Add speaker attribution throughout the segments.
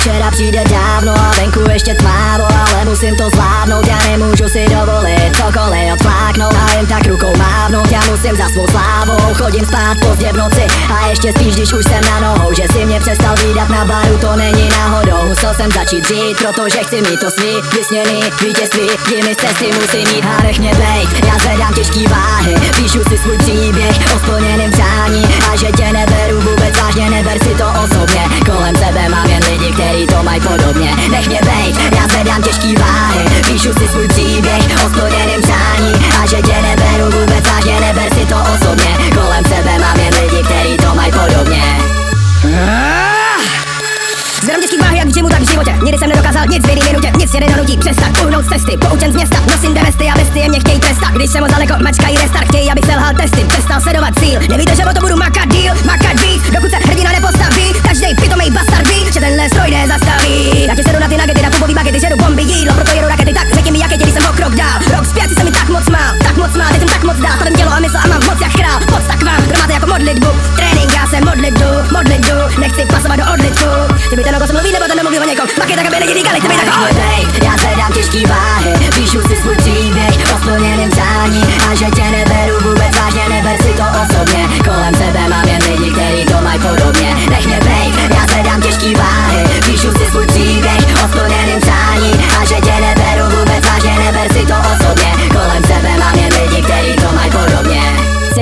Speaker 1: včera přijde dávno a venku ještě tmávo Ale musím to zvládnout, já nemůžu si dovolit cokoliv odfláknout A jen tak rukou mávnout, já musím za svou slávou Chodím spát pozdě v noci a ještě spíš, když už jsem na nohou Že si mě přestal výdat na baru, to není náhodou Musel jsem začít žít, protože chci mít to svý Vysněný vítězství, kdy mi z cesty musí mít A nech mě bejt, já zvedám těžký váhy. Píšu si svůj příběh o splněném přání. A že tě neberu vůbec vážně, neber si to osobně. Kolem sebe mám jen lidi, kteří to mají podobně. Zvedám těžký váhy
Speaker 2: jak v gymu, tak v životě. Nikdy jsem nedokázal nic v jedné minutě Nic mě nedonutí přestat uhnout z cesty. Poučen z města, nosím devesty a vesty mě chtějí trestat. Když jsem moc daleko, mačkají restart. Chtějí, abych selhal testy, přestal sledovat cíl. Nevíte, že o to budu makat díl, makat víc Dokud se hrdina nepostaví Každý pitomej bastard ví, že tenhle stroj nezastaví Pak je tak, aby lidi říkali, ty mi tak
Speaker 1: já zvedám těžký váhy Píšu si svůj příběh o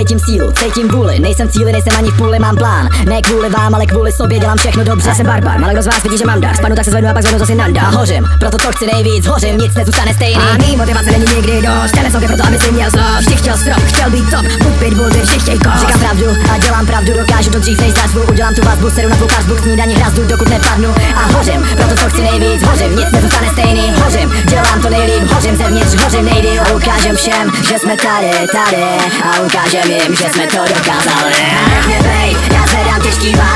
Speaker 1: Cítím sílu, cítím vůli, nejsem cíli, nejsem ani v půli, mám plán. Ne kvůli vám, ale kvůli sobě dělám všechno dobře. Jsem barbar, ale kdo z vás vidí, že mám dar Spanu tak se zvednu a pak zvednu zase nanda a hořím, proto to chci nejvíc, hořím, nic nezůstane stejný.
Speaker 2: A mý motivace není nikdy dost. Těle sobě proto, aby si měl zlož Vždy chtěl strop, chtěl být top. Buď pitbull, ty vždy chtěj kost.
Speaker 1: Říkám pravdu a dělám pravdu, dokážu to dřív než zazvu. Udělám tu vazbu, sedu na tvou Facebook, snídaní hrazdu, dokud nepadnu. A hořím, proto co chci nejvíc, hořím, nic nezůstane nejdýl A ukážem všem, že jsme tady, tady. A ukážem jim, že jsme to dokázali. Nech mě bejt, já zvedám těžký váhy